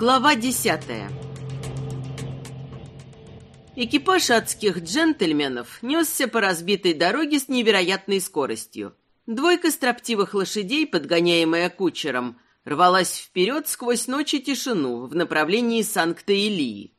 Глава десятая Экипаж адских джентльменов несся по разбитой дороге с невероятной скоростью. Двойка строптивых лошадей, подгоняемая кучером, рвалась вперед сквозь ночь и тишину в направлении Санкта-Илии.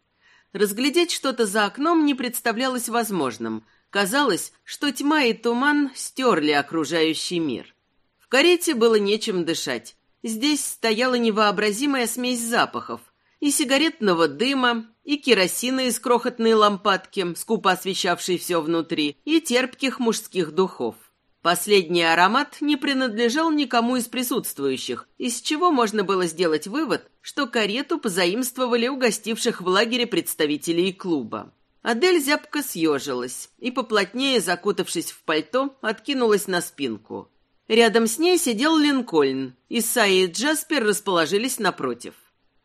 Разглядеть что-то за окном не представлялось возможным. Казалось, что тьма и туман стерли окружающий мир. В карете было нечем дышать. Здесь стояла невообразимая смесь запахов. И сигаретного дыма, и керосина из крохотной лампадки, скупо освещавшей все внутри, и терпких мужских духов. Последний аромат не принадлежал никому из присутствующих, из чего можно было сделать вывод, что карету позаимствовали у гостивших в лагере представителей клуба. Адель зябко съежилась и, поплотнее закутавшись в пальто, откинулась на спинку. Рядом с ней сидел Линкольн, и Саи и Джаспер расположились напротив.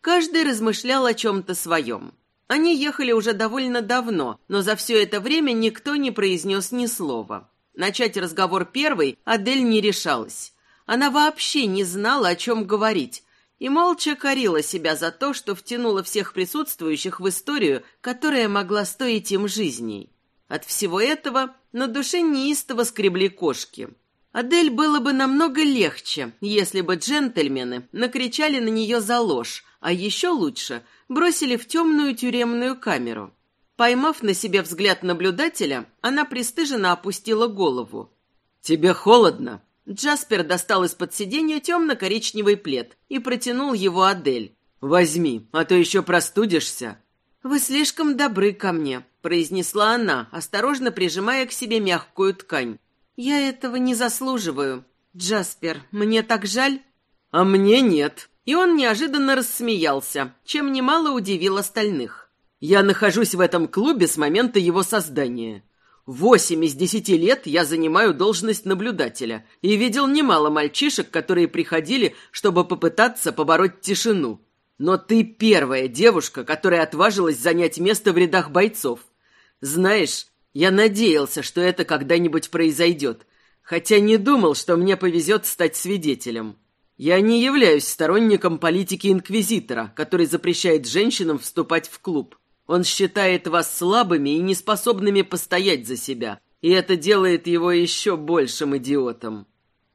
Каждый размышлял о чем-то своем. Они ехали уже довольно давно, но за все это время никто не произнес ни слова. Начать разговор первой Адель не решалась. Она вообще не знала, о чем говорить, и молча корила себя за то, что втянула всех присутствующих в историю, которая могла стоить им жизней. От всего этого на душе неистово скребли кошки – Адель было бы намного легче, если бы джентльмены накричали на нее за ложь, а еще лучше бросили в темную тюремную камеру. Поймав на себе взгляд наблюдателя, она пристыженно опустила голову. «Тебе холодно?» Джаспер достал из-под сиденья темно-коричневый плед и протянул его Адель. «Возьми, а то еще простудишься». «Вы слишком добры ко мне», — произнесла она, осторожно прижимая к себе мягкую ткань. «Я этого не заслуживаю. Джаспер, мне так жаль». «А мне нет». И он неожиданно рассмеялся, чем немало удивил остальных. «Я нахожусь в этом клубе с момента его создания. Восемь из десяти лет я занимаю должность наблюдателя и видел немало мальчишек, которые приходили, чтобы попытаться побороть тишину. Но ты первая девушка, которая отважилась занять место в рядах бойцов. Знаешь, я надеялся, что это когда-нибудь произойдет, хотя не думал, что мне повезет стать свидетелем. Я не являюсь сторонником политики инквизитора, который запрещает женщинам вступать в клуб. Он считает вас слабыми и неспособными постоять за себя, и это делает его еще большим идиотом.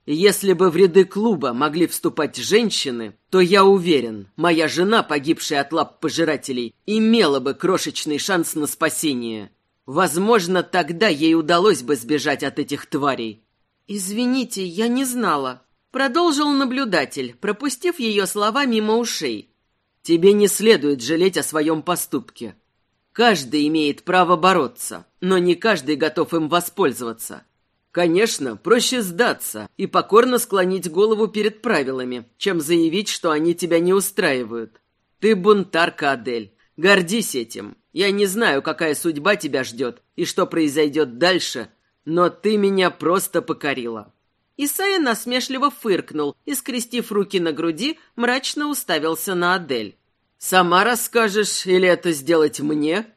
Если бы в ряды клуба могли вступать женщины, то я уверен, моя жена, погибшая от лап пожирателей, имела бы крошечный шанс на спасение. Возможно, тогда ей удалось бы сбежать от этих тварей. «Извините, я не знала», — продолжил наблюдатель, пропустив ее слова мимо ушей. «Тебе не следует жалеть о своем поступке. Каждый имеет право бороться, но не каждый готов им воспользоваться. Конечно, проще сдаться и покорно склонить голову перед правилами, чем заявить, что они тебя не устраивают. Ты бунтарка, Адель. Гордись этим. Я не знаю, какая судьба тебя ждет и что произойдет дальше, но ты меня просто покорила». Исайя насмешливо фыркнул и, скрестив руки на груди, мрачно уставился на Адель. «Сама расскажешь или это сделать мне?»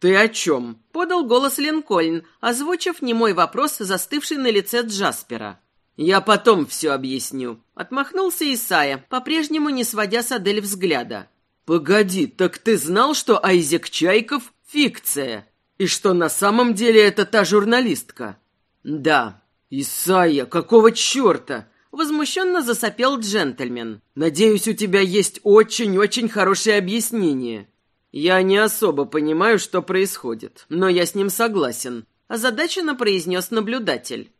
«Ты о чем?» — подал голос Линкольн, озвучив немой вопрос, застывший на лице Джаспера. «Я потом все объясню», — отмахнулся Исайя, по-прежнему не сводя с Адель взгляда. «Погоди, так ты знал, что Айзек Чайков — фикция? И что на самом деле это та журналистка?» «Да». «Исайя, какого черта?» — возмущенно засопел джентльмен. «Надеюсь, у тебя есть очень-очень хорошее объяснение». «Я не особо понимаю, что происходит, но я с ним согласен», — озадаченно произнес наблюдатель.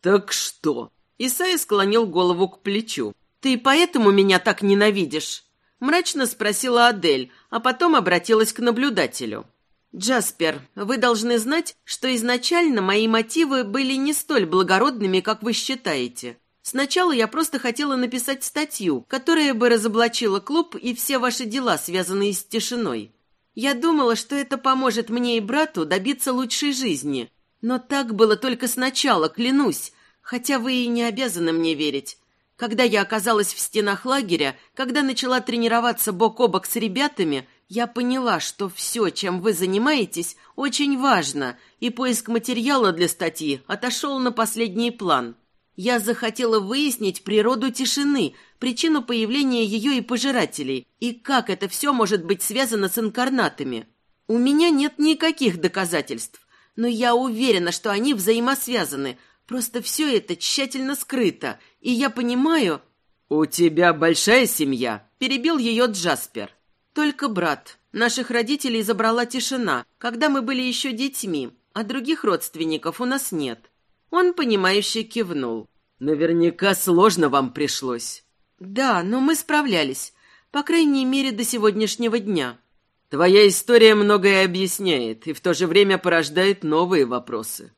«Так что?» Исайя склонил голову к плечу. «Ты поэтому меня так ненавидишь?» Мрачно спросила Адель, а потом обратилась к наблюдателю. «Джаспер, вы должны знать, что изначально мои мотивы были не столь благородными, как вы считаете. Сначала я просто хотела написать статью, которая бы разоблачила клуб и все ваши дела, связанные с тишиной. Я думала, что это поможет мне и брату добиться лучшей жизни. Но так было только сначала, клянусь, хотя вы и не обязаны мне верить. Когда я оказалась в стенах лагеря, когда начала тренироваться бок о бок с ребятами, я поняла, что все, чем вы занимаетесь, очень важно, и поиск материала для статьи отошел на последний план. Я захотела выяснить природу тишины, причину появления ее и пожирателей, и как это все может быть связано с инкарнатами. У меня нет никаких доказательств, но я уверена, что они взаимосвязаны. Просто все это тщательно скрыто, и я понимаю... «У тебя большая семья?» – перебил ее Джаспер. «Только брат. Наших родителей забрала тишина, когда мы были еще детьми, а других родственников у нас нет». Он, понимающе кивнул. «Наверняка сложно вам пришлось». «Да, но мы справлялись. По крайней мере, до сегодняшнего дня». Твоя история многое объясняет и в то же время порождает новые вопросы.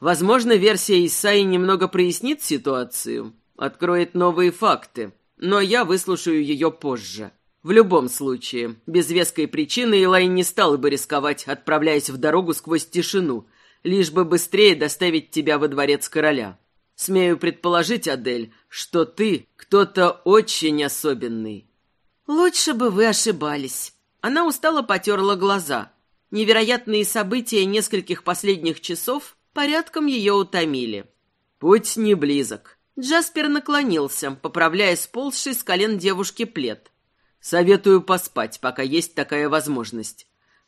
Возможно, версия Исаи немного прояснит ситуацию, откроет новые факты, но я выслушаю ее позже. В любом случае, без веской причины Илай не стал бы рисковать, отправляясь в дорогу сквозь тишину, лишь бы быстрее доставить тебя во дворец короля. Смею предположить, Адель, что ты кто-то очень особенный. Лучше бы вы ошибались. Она устало потерла глаза. Невероятные события нескольких последних часов порядком ее утомили. Путь не близок. Джаспер наклонился, поправляя сползший с колен девушки плед. Советую поспать, пока есть такая возможность.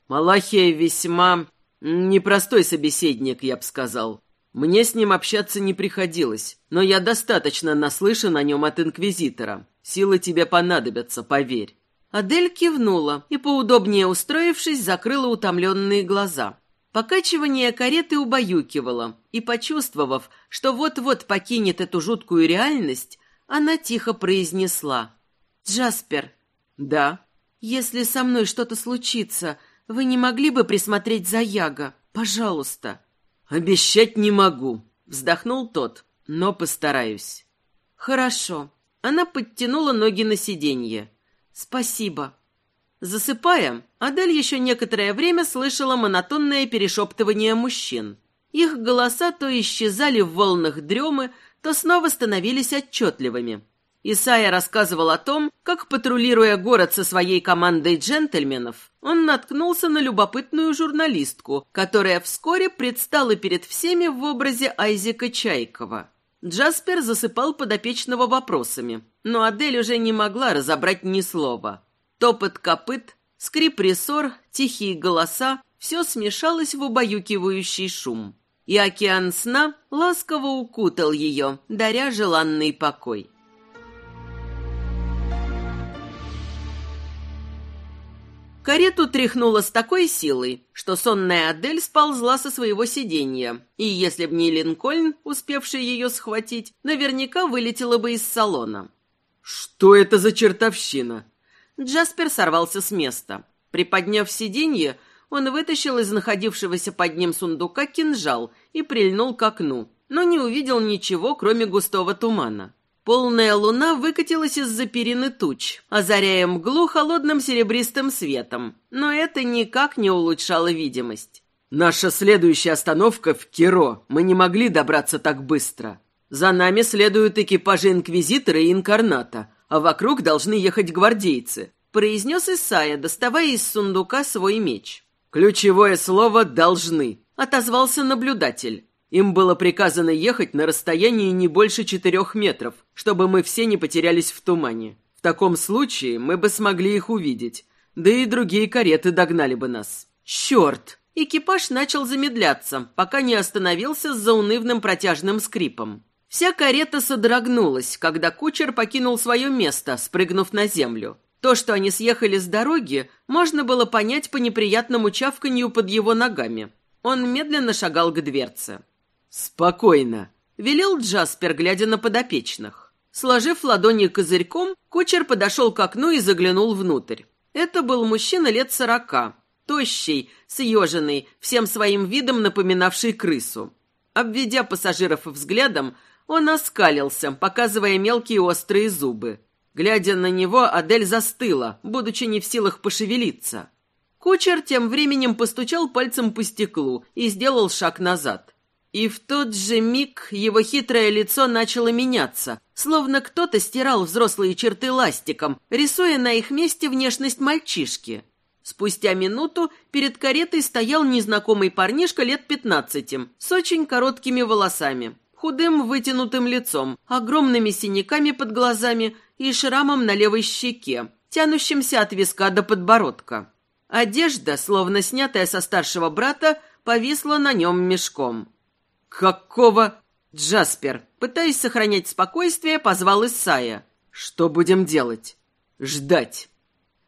Малахия весьма непростой собеседник, я бы сказал. Мне с ним общаться не приходилось, но я достаточно наслышан о нем от Инквизитора. Силы тебе понадобятся, поверь. Адель кивнула и, поудобнее устроившись, закрыла утомленные глаза. Покачивание кареты убаюкивало, и, почувствовав, что вот-вот покинет эту жуткую реальность, она тихо произнесла. «Джаспер». «Да». «Если со мной что-то случится, вы не могли бы присмотреть за Яго? Пожалуйста». «Обещать не могу», — вздохнул тот, — «но постараюсь». «Хорошо». Она подтянула ноги на сиденье. «Спасибо». Засыпая, Адель еще некоторое время слышала монотонное перешептывание мужчин. Их голоса то исчезали в волнах дремы, то снова становились отчетливыми. Исайя рассказывал о том, как, патрулируя город со своей командой джентльменов, он наткнулся на любопытную журналистку, которая вскоре предстала перед всеми в образе Айзека Чайкова. Джаспер засыпал подопечного вопросами, но Адель уже не могла разобрать ни слова. Топот копыт, скрип рессор, тихие голоса — все смешалось в убаюкивающий шум. И океан сна ласково укутал ее, даря желанный покой. Карету тряхнуло с такой силой, что сонная Адель сползла со своего сиденья, и если б не Линкольн, успевший ее схватить, наверняка вылетела бы из салона. «Что это за чертовщина?» Джаспер сорвался с места. Приподняв сиденье, он вытащил из находившегося под ним сундука кинжал и прильнул к окну, но не увидел ничего, кроме густого тумана. Полная луна выкатилась из-за перины туч, озаряя мглу холодным серебристым светом, но это никак не улучшало видимость. «Наша следующая остановка в Киро. Мы не могли добраться так быстро. За нами следуют экипажи Инквизитора и Инкарната, а вокруг должны ехать гвардейцы», произнес Исайя, доставая из сундука свой меч. «Ключевое слово «должны», — отозвался наблюдатель. Им было приказано ехать на расстоянии не больше четырех метров, чтобы мы все не потерялись в тумане. В таком случае мы бы смогли их увидеть, да и другие кареты догнали бы нас. Черт! Экипаж начал замедляться, пока не остановился с заунывным протяжным скрипом. Вся карета содрогнулась, когда кучер покинул свое место, спрыгнув на землю. То, что они съехали с дороги, можно было понять по неприятному чавканью под его ногами. Он медленно шагал к дверце. «Спокойно», — велел Джаспер, глядя на подопечных. Сложив ладони козырьком, кучер подошел к окну и заглянул внутрь. Это был мужчина лет сорока, тощий, съеженный, всем своим видом напоминавший крысу. Обведя пассажиров взглядом, он оскалился, показывая мелкие острые зубы. Глядя на него, Адель застыла, будучи не в силах пошевелиться. Кучер тем временем постучал пальцем по стеклу и сделал шаг назад. И в тот же миг его хитрое лицо начало меняться, словно кто-то стирал взрослые черты ластиком, рисуя на их месте внешность мальчишки. Спустя минуту перед каретой стоял незнакомый парнишка лет пятнадцати, с очень короткими волосами, худым вытянутым лицом, огромными синяками под глазами и шрамом на левой щеке, тянущимся от виска до подбородка. Одежда, словно снятая со старшего брата, повисла на нем мешком. «Какого...» Джаспер, пытаясь сохранять спокойствие, позвал Исая. «Что будем делать?» «Ждать».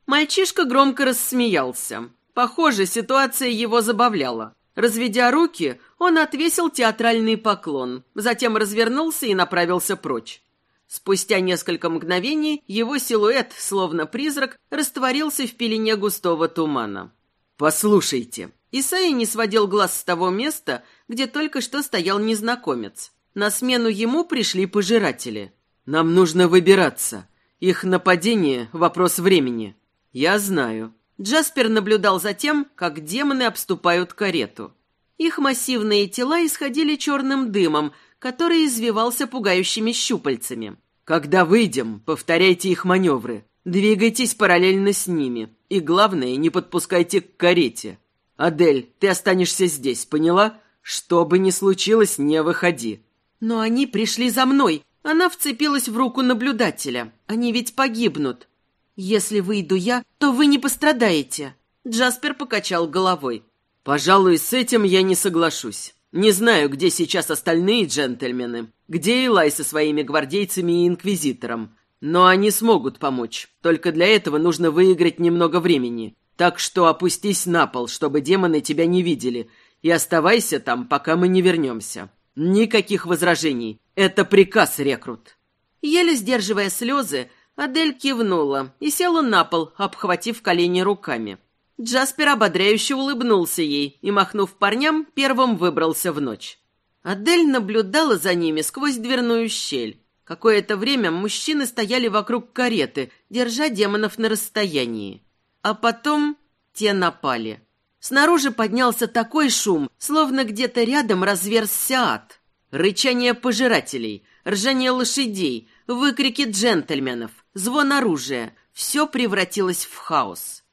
Мальчишка громко рассмеялся. Похоже, ситуация его забавляла. Разведя руки, он отвесил театральный поклон, затем развернулся и направился прочь. Спустя несколько мгновений его силуэт, словно призрак, растворился в пелене густого тумана. «Послушайте». Исаи не сводил глаз с того места, где только что стоял незнакомец. На смену ему пришли пожиратели. «Нам нужно выбираться. Их нападение — вопрос времени. Я знаю. Джаспер наблюдал за тем, как демоны обступают карету. Их массивные тела исходили черным дымом, который извивался пугающими щупальцами. «Когда выйдем, повторяйте их маневры. Двигайтесь параллельно с ними. И главное, не подпускайте к карете. Адель, ты останешься здесь, поняла? Что бы ни случилось, не выходи». «Но они пришли за мной!» Она вцепилась в руку наблюдателя. «Они ведь погибнут!» «Если выйду я, то вы не пострадаете!» Джаспер покачал головой. «Пожалуй, с этим я не соглашусь. Не знаю, где сейчас остальные джентльмены, где Илай со своими гвардейцами и инквизитором, но они смогут помочь. Только для этого нужно выиграть немного времени. Так что опустись на пол, чтобы демоны тебя не видели, и оставайся там, пока мы не вернемся. Никаких возражений. Это приказ, рекрут». Еле сдерживая слезы, Адель кивнула и села на пол, обхватив колени руками. Джаспер ободряюще улыбнулся ей и, махнув парням, первым выбрался в ночь. Адель наблюдала за ними сквозь дверную щель. Какое-то время мужчины стояли вокруг кареты, держа демонов на расстоянии. А потом те напали. Снаружи поднялся такой шум, словно где-то рядом разверзся ад. Рычание пожирателей, ржание лошадей, выкрики джентльменов, звон оружия — все превратилось в хаос.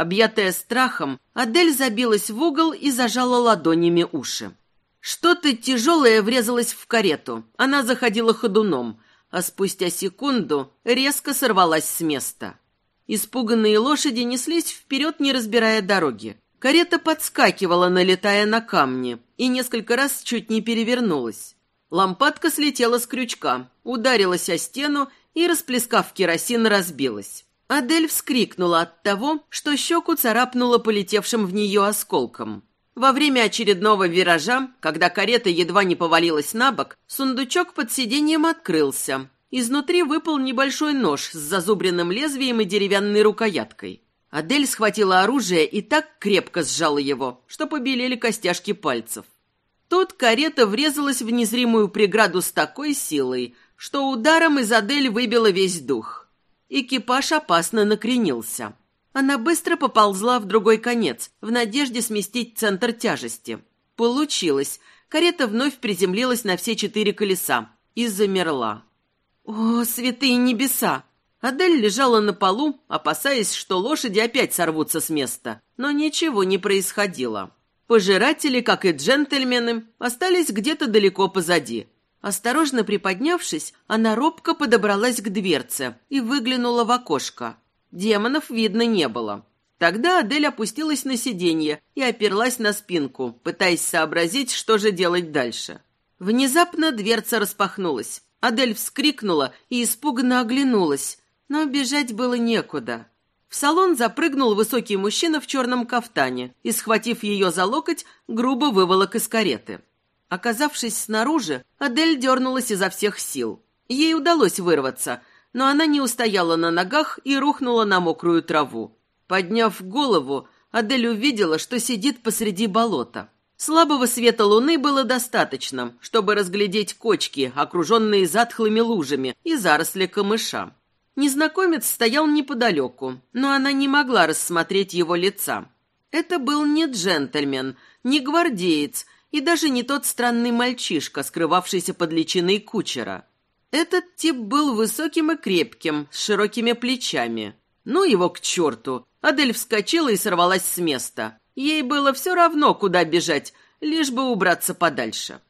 Объятая страхом, Адель забилась в угол и зажала ладонями уши. Что-то тяжелое врезалось в карету. Она заходила ходуном, а спустя секунду резко сорвалась с места. Испуганные лошади неслись вперед, не разбирая дороги. Карета подскакивала, налетая на камни, и несколько раз чуть не перевернулась. Лампадка слетела с крючка, ударилась о стену и, расплескав керосин, разбилась. Адель вскрикнула от того, что щеку царапнуло полетевшим в нее осколком. Во время очередного виража, когда карета едва не повалилась на бок, сундучок под сиденьем открылся. Изнутри выпал небольшой нож с зазубренным лезвием и деревянной рукояткой. Адель схватила оружие и так крепко сжала его, что побелели костяшки пальцев. Тут карета врезалась в незримую преграду с такой силой, что ударом из Адель выбила весь дух. Экипаж опасно накренился. Она быстро поползла в другой конец, в надежде сместить центр тяжести. Получилось. Карета вновь приземлилась на все четыре колеса и замерла. О, святые небеса! Адель лежала на полу, опасаясь, что лошади опять сорвутся с места. Но ничего не происходило. Пожиратели, как и джентльмены, остались где-то далеко позади. Осторожно приподнявшись, она робко подобралась к дверце и выглянула в окошко. Демонов видно не было. Тогда Адель опустилась на сиденье и оперлась на спинку, пытаясь сообразить, что же делать дальше. Внезапно дверца распахнулась. Адель вскрикнула и испуганно оглянулась, но бежать было некуда. В салон запрыгнул высокий мужчина в черном кафтане и, схватив ее за локоть, грубо выволок из кареты. Оказавшись снаружи, Адель дернулась изо всех сил. Ей удалось вырваться, но она не устояла на ногах и рухнула на мокрую траву. Подняв голову, Адель увидела, что сидит посреди болота. Слабого света луны было достаточно, чтобы разглядеть кочки, окруженные затхлыми лужами, и заросли камыша. Незнакомец стоял неподалеку, но она не могла рассмотреть его лица. Это был не джентльмен, не гвардеец и даже не тот странный мальчишка, скрывавшийся под личиной кучера. Этот тип был высоким и крепким, с широкими плечами. Ну его к черту! Адель вскочила и сорвалась с места. Ей было все равно, куда бежать, лишь бы убраться подальше.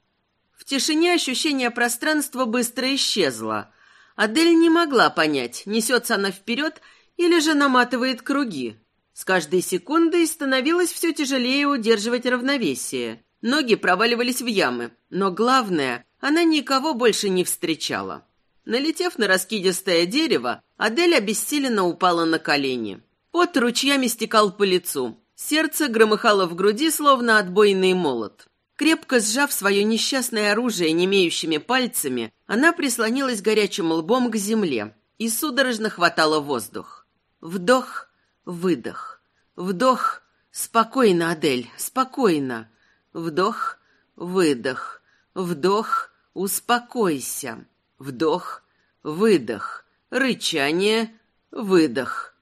В тишине ощущение пространства быстро исчезло. Адель не могла понять, несется она вперед или же наматывает круги. С каждой секундой становилось все тяжелее удерживать равновесие. Ноги проваливались в ямы, но главное, она никого больше не встречала. Налетев на раскидистое дерево, Адель обессиленно упала на колени. Пот ручьями стекал по лицу. Сердце громыхало в груди, словно отбойный молот. Крепко сжав свое несчастное оружие немеющими пальцами, она прислонилась горячим лбом к земле и судорожно хватала воздух. Вдох, выдох. Вдох. Спокойно, Адель, спокойно. Вдох, выдох. Вдох, успокойся. Вдох, выдох. Рычание, выдох.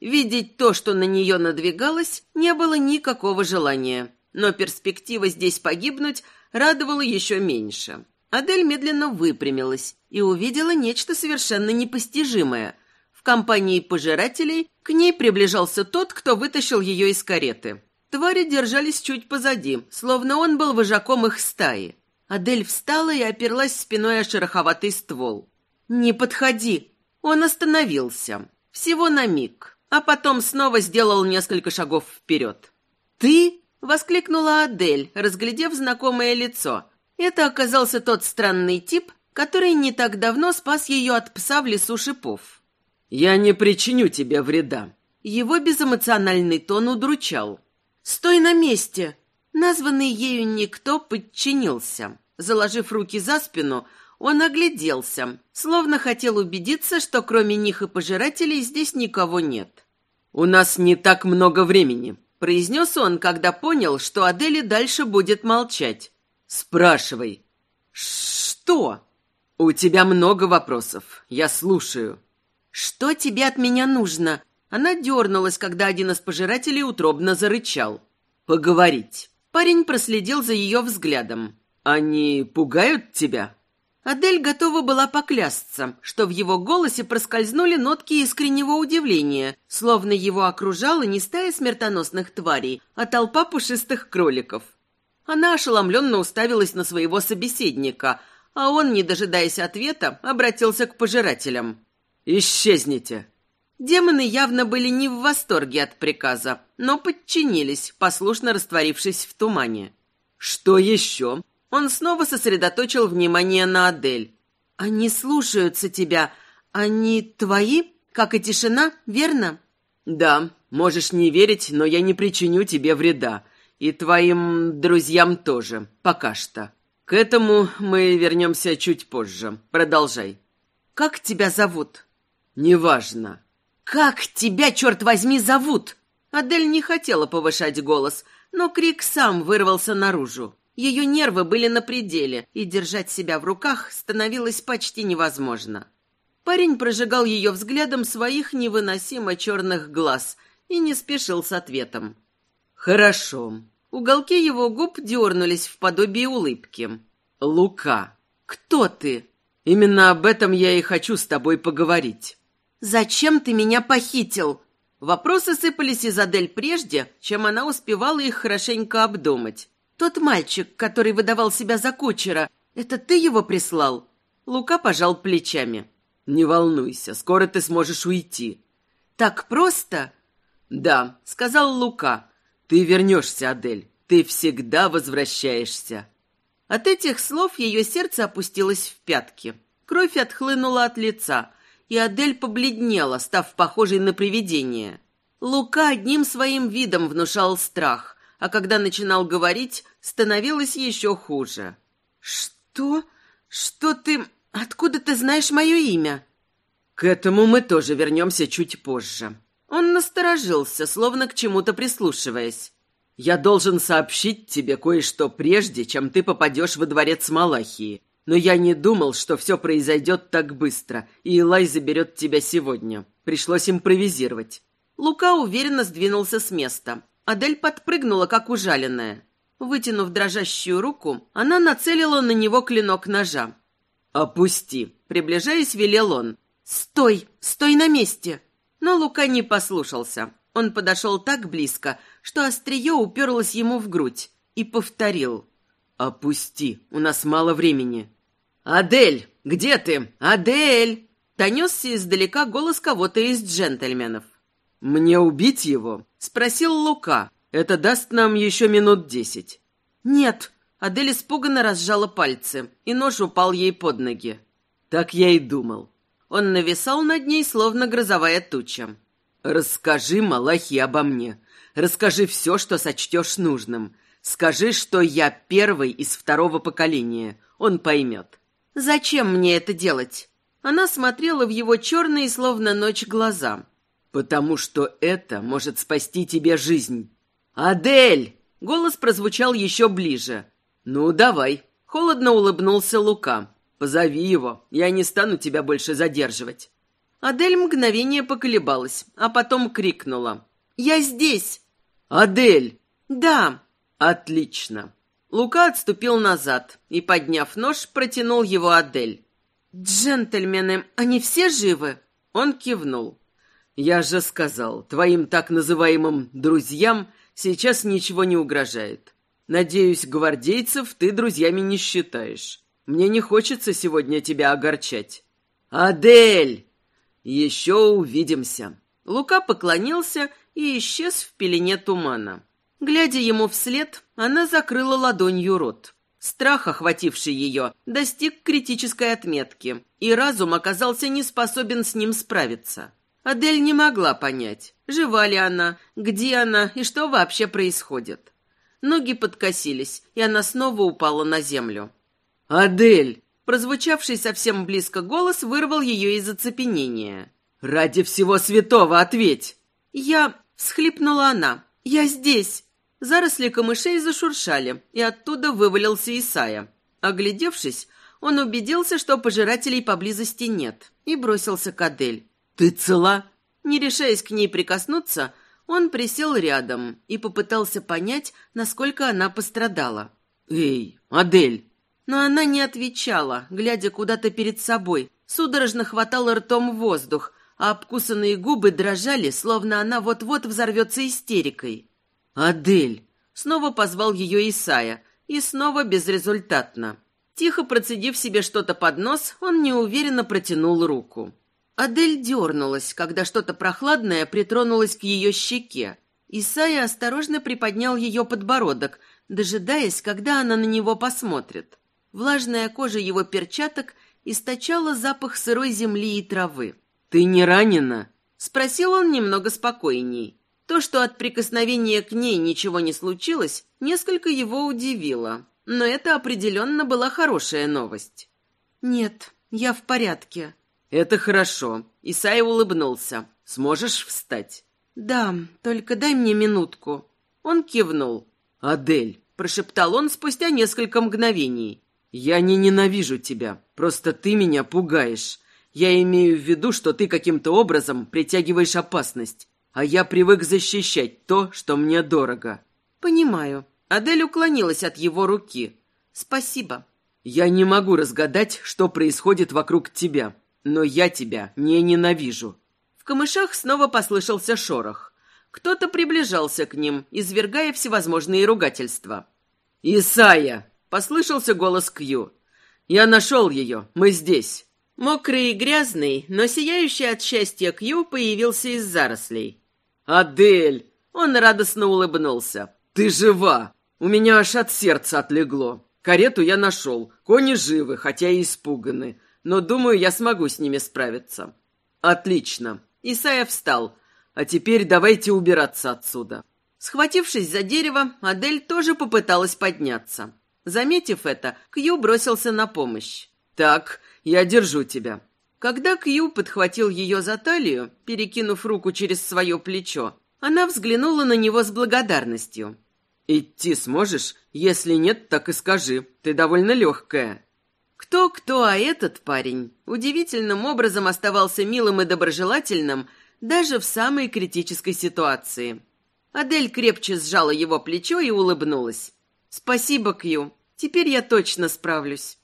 Видеть то, что на нее надвигалось, не было никакого желания. Но перспектива здесь погибнуть радовала еще меньше. Адель медленно выпрямилась и увидела нечто совершенно непостижимое. В компании пожирателей к ней приближался тот, кто вытащил ее из кареты. Твари держались чуть позади, словно он был вожаком их стаи. Адель встала и оперлась спиной о шероховатый ствол. «Не подходи!» Он остановился. Всего на миг, а потом снова сделал несколько шагов вперед. «Ты?» — воскликнула Адель, разглядев знакомое лицо. Это оказался тот странный тип, который не так давно спас ее от пса в лесу шипов. «Я не причиню тебе вреда». Его безэмоциональный тон удручал. «Стой на месте!» Названный ею никто подчинился. Заложив руки за спину, он огляделся, словно хотел убедиться, что кроме них и пожирателей здесь никого нет. «У нас не так много времени», — произнес он, когда понял, что Адели дальше будет молчать. «Спрашивай». «Что?» «У тебя много вопросов. Я слушаю». «Что тебе от меня нужно?» Она дернулась, когда один из пожирателей утробно зарычал. «Поговорить». Парень проследил за ее взглядом. «Они пугают тебя?» Адель готова была поклясться, что в его голосе проскользнули нотки искреннего удивления, словно его окружала не стая смертоносных тварей, а толпа пушистых кроликов. Она ошеломленно уставилась на своего собеседника, а он, не дожидаясь ответа, обратился к пожирателям. «Исчезните!» Демоны явно были не в восторге от приказа, но подчинились, послушно растворившись в тумане. «Что еще?» Он снова сосредоточил внимание на Адель. «Они слушаются тебя. Они твои, как и тишина, верно?» «Да, можешь не верить, но я не причиню тебе вреда. И твоим друзьям тоже, пока что. К этому мы вернемся чуть позже. Продолжай». «Как тебя зовут?» «Неважно». «Как тебя, черт возьми, зовут?» Адель не хотела повышать голос, но крик сам вырвался наружу. Ее нервы были на пределе, и держать себя в руках становилось почти невозможно. Парень прожигал ее взглядом своих невыносимо черных глаз и не спешил с ответом. «Хорошо». Уголки его губ дернулись в подобие улыбки. «Лука». «Кто ты?» «Именно об этом я и хочу с тобой поговорить». «Зачем ты меня похитил?» Вопросы сыпались из Адель прежде, чем она успевала их хорошенько обдумать. «Тот мальчик, который выдавал себя за кучера, это ты его прислал?» Лука пожал плечами. «Не волнуйся, скоро ты сможешь уйти». «Так просто?» «Да», — сказал Лука. «Ты вернешься, Адель. Ты всегда возвращаешься». От этих слов ее сердце опустилось в пятки. Кровь отхлынула от лица и Адель побледнела, став похожей на привидение. Лука одним своим видом внушал страх, а когда начинал говорить, становилось еще хуже. «Что? Что ты... Откуда ты знаешь мое имя?» «К этому мы тоже вернемся чуть позже». Он насторожился, словно к чему-то прислушиваясь. «Я должен сообщить тебе кое-что прежде, чем ты попадешь во дворец Малахии. Но я не думал, что все произойдет так быстро, и Илай заберет тебя сегодня. Пришлось импровизировать». Лука уверенно сдвинулся с места. Адель подпрыгнула, как ужаленная. Вытянув дрожащую руку, она нацелила на него клинок ножа. «Опусти!» Приближаясь, велел он. «Стой! Стой на месте!» Но Лука не послушался. Он подошел так близко, что острие уперлось ему в грудь, и повторил. «Опусти, у нас мало времени». «Адель, где ты? Адель!» Донесся издалека голос кого-то из джентльменов. «Мне убить его?» — спросил Лука. «Это даст нам еще минут десять». «Нет!» — Адель испуганно разжала пальцы, и нож упал ей под ноги. «Так я и думал». Он нависал над ней, словно грозовая туча. «Расскажи Малахи обо мне. Расскажи все, что сочтешь нужным. Скажи, что я первый из второго поколения. Он поймет». «Зачем мне это делать?» Она смотрела в его черные, словно ночь, глаза. «Потому что это может спасти тебе жизнь». «Адель!» — голос прозвучал еще ближе. «Ну, давай». Холодно улыбнулся Лука. «Позови его. Я не стану тебя больше задерживать». Адель мгновение поколебалась, а потом крикнула. «Я здесь!» «Адель!» «Да!» «Отлично!» Лука отступил назад и, подняв нож, протянул его Адель. «Джентльмены, они все живы?» Он кивнул. «Я же сказал, твоим так называемым «друзьям» сейчас ничего не угрожает. Надеюсь, гвардейцев ты друзьями не считаешь. Мне не хочется сегодня тебя огорчать». «Адель!» «Еще увидимся». Лука поклонился и исчез в пелене тумана. Глядя ему вслед, она закрыла ладонью рот. Страх, охвативший ее, достиг критической отметки, и разум оказался не способен с ним справиться. Адель не могла понять, жива ли она, где она и что вообще происходит. Ноги подкосились, и она снова упала на землю. «Адель!» Прозвучавший совсем близко голос вырвал ее из оцепенения. «Ради всего святого ответь!» «Я...» — всхлипнула она. «Я здесь!» Заросли камышей зашуршали, и оттуда вывалился Исая. Оглядевшись, он убедился, что пожирателей поблизости нет, и бросился к Адель. «Ты цела?» Не решаясь к ней прикоснуться, он присел рядом и попытался понять, насколько она пострадала. «Эй, Адель!» Но она не отвечала, глядя куда-то перед собой. Судорожно хватала ртом воздух, а обкусанные губы дрожали, словно она вот-вот взорвется истерикой. «Адель!» Снова позвал ее Исая, и снова безрезультатно. Тихо процедив себе что-то под нос, он неуверенно протянул руку. Адель дернулась, когда что-то прохладное притронулось к ее щеке. Исайя осторожно приподнял ее подбородок, дожидаясь, когда она на него посмотрит. Влажная кожа его перчаток источала запах сырой земли и травы. «Ты не ранена?» — спросил он немного спокойней. То, что от прикосновения к ней ничего не случилось, несколько его удивило. Но это определенно была хорошая новость. «Нет, я в порядке». «Это хорошо». Исай улыбнулся. «Сможешь встать?» «Да, только дай мне минутку». Он кивнул. «Адель», — прошептал он спустя несколько мгновений. «Я не ненавижу тебя, просто ты меня пугаешь. Я имею в виду, что ты каким-то образом притягиваешь опасность а я привык защищать то, что мне дорого». «Понимаю». Адель уклонилась от его руки. «Спасибо». «Я не могу разгадать, что происходит вокруг тебя, но я тебя не ненавижу». В камышах снова послышался шорох. Кто-то приближался к ним, извергая всевозможные ругательства. «Исайя!» — послышался голос Кью. «Я нашел ее, мы здесь». Мокрый и грязный, но сияющий от счастья Кью появился из зарослей. «Адель!» Он радостно улыбнулся. «Ты жива! У меня аж от сердца отлегло. Карету я нашел. Кони живы, хотя и испуганы. Но, думаю, я смогу с ними справиться». «Отлично!» Исайя встал. «А теперь давайте убираться отсюда». Схватившись за дерево, Адель тоже попыталась подняться. Заметив это, Кью бросился на помощь. «Так, я держу тебя. Когда Кью подхватил ее за талию, перекинув руку через свое плечо, она взглянула на него с благодарностью. «Идти сможешь? Если нет, так и скажи. Ты довольно легкая». Кто-кто, а этот парень удивительным образом оставался милым и доброжелательным даже в самой критической ситуации. Адель крепче сжала его плечо и улыбнулась. «Спасибо, Кью. Теперь я точно справлюсь».